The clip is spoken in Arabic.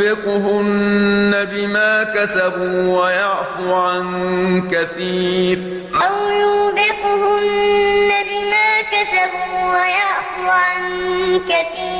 يوبقهن بما كسبوا ويعفو عن كثير أو يوبقهن بما كسبوا ويعفو عن كثير